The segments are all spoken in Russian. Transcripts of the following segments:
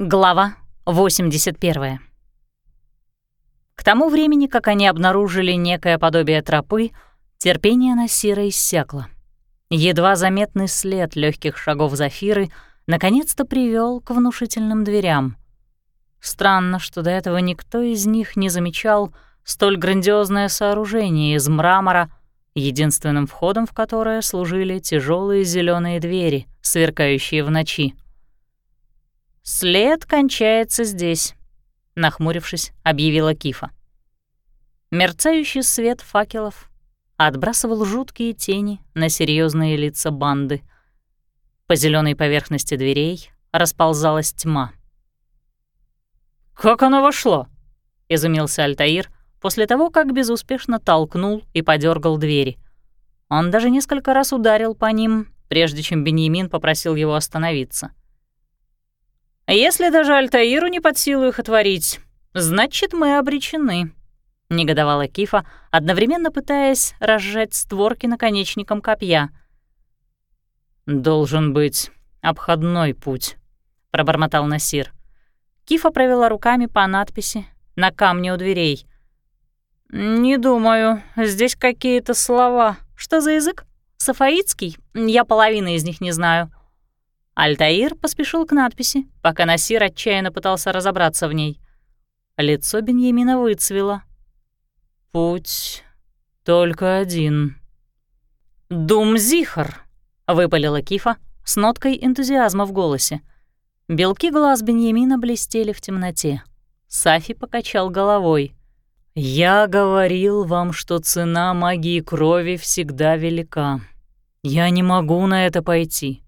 Глава 81. К тому времени, как они обнаружили некое подобие тропы, терпение Насира иссякло. Едва заметный след легких шагов Зафиры наконец-то привел к внушительным дверям. Странно, что до этого никто из них не замечал столь грандиозное сооружение из мрамора, единственным входом в которое служили тяжелые зеленые двери, сверкающие в ночи. «След кончается здесь», — нахмурившись, объявила Кифа. Мерцающий свет факелов отбрасывал жуткие тени на серьезные лица банды. По зеленой поверхности дверей расползалась тьма. «Как оно вошло?» — изумился Альтаир после того, как безуспешно толкнул и подергал двери. Он даже несколько раз ударил по ним, прежде чем Беньямин попросил его остановиться. «Если даже Альтаиру не под силу их отворить, значит, мы обречены», — негодовала Кифа, одновременно пытаясь разжать створки наконечником копья. «Должен быть обходной путь», — пробормотал Насир. Кифа провела руками по надписи на камне у дверей. «Не думаю. Здесь какие-то слова. Что за язык? Сафаитский? Я половины из них не знаю». Альтаир поспешил к надписи, пока Насир отчаянно пытался разобраться в ней. Лицо Беньямина выцвело. «Путь только один». «Думзихар», — выпалила Кифа с ноткой энтузиазма в голосе. Белки глаз Беньямина блестели в темноте. Сафи покачал головой. «Я говорил вам, что цена магии крови всегда велика. Я не могу на это пойти.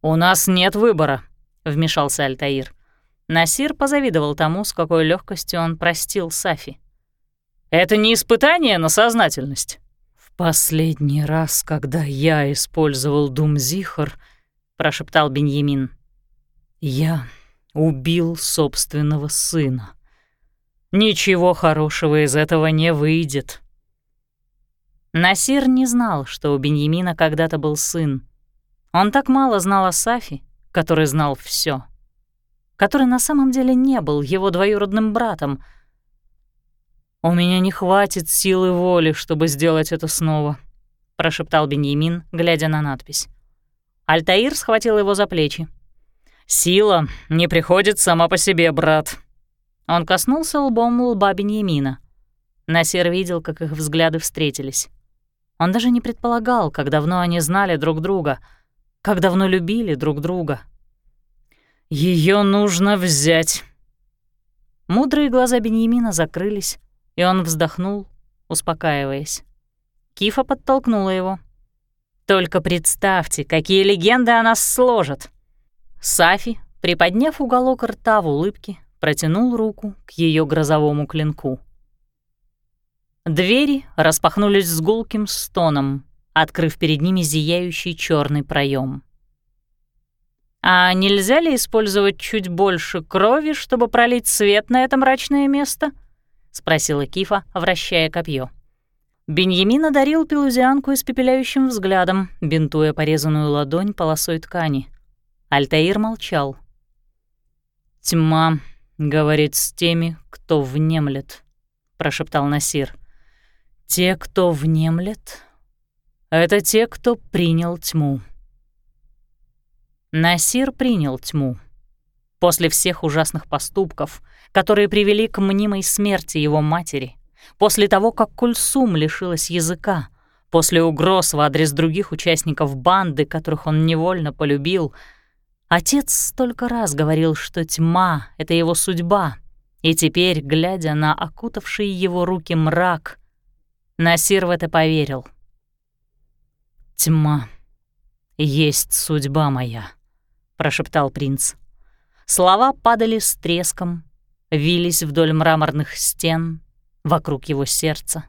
«У нас нет выбора», — вмешался Альтаир. Насир позавидовал тому, с какой легкостью он простил Сафи. «Это не испытание на сознательность». «В последний раз, когда я использовал Думзихар», — прошептал Беньямин, — «я убил собственного сына. Ничего хорошего из этого не выйдет». Насир не знал, что у Беньямина когда-то был сын, он так мало знал о Сафи, который знал все, который на самом деле не был его двоюродным братом. «У меня не хватит силы воли, чтобы сделать это снова», — прошептал Беньямин, глядя на надпись. Альтаир схватил его за плечи. «Сила не приходит сама по себе, брат». Он коснулся лбом лба Беньямина. Насер видел, как их взгляды встретились. Он даже не предполагал, как давно они знали друг друга — как давно любили друг друга. Ее нужно взять. Мудрые глаза Беньямина закрылись, и он вздохнул, успокаиваясь. Кифа подтолкнула его. «Только представьте, какие легенды о нас сложат!» Сафи, приподняв уголок рта в улыбке, протянул руку к ее грозовому клинку. Двери распахнулись с гулким стоном, открыв перед ними зияющий черный проем. «А нельзя ли использовать чуть больше крови, чтобы пролить свет на это мрачное место?» — спросила Кифа, вращая копье. Беньямин одарил пелузианку испепеляющим взглядом, бинтуя порезанную ладонь полосой ткани. Альтаир молчал. «Тьма говорит с теми, кто внемлет», — прошептал Насир. «Те, кто внемлет, это те, кто принял тьму. Насир принял тьму. После всех ужасных поступков, которые привели к мнимой смерти его матери, после того, как Кульсум лишилась языка, после угроз в адрес других участников банды, которых он невольно полюбил, отец столько раз говорил, что тьма — это его судьба, и теперь, глядя на окутавший его руки мрак, Насир в это поверил — «Тьма есть судьба моя», — прошептал принц. Слова падали с треском, вились вдоль мраморных стен вокруг его сердца.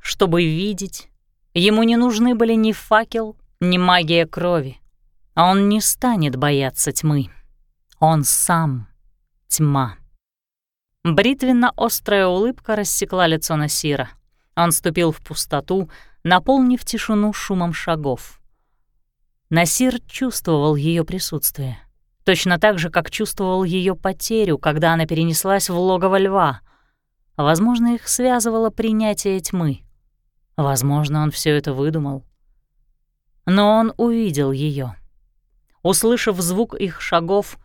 Чтобы видеть, ему не нужны были ни факел, ни магия крови. А он не станет бояться тьмы. Он сам — тьма. Бритвенно-острая улыбка рассекла лицо Насира. Он ступил в пустоту, наполнив тишину шумом шагов. Насир чувствовал ее присутствие. точно так же, как чувствовал ее потерю, когда она перенеслась в логово льва. Возможно, их связывало принятие тьмы. Возможно, он все это выдумал. Но он увидел ее. Услышав звук их шагов,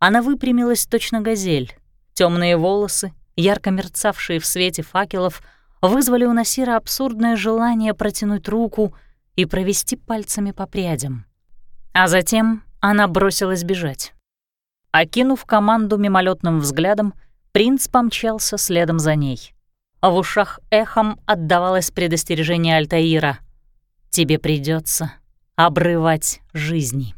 она выпрямилась точно газель. Темные волосы, ярко мерцавшие в свете факелов, вызвали у Насира абсурдное желание протянуть руку и провести пальцами по прядям. А затем она бросилась бежать. Окинув команду мимолетным взглядом, принц помчался следом за ней. А в ушах эхом отдавалось предостережение Альтаира. «Тебе придется обрывать жизни».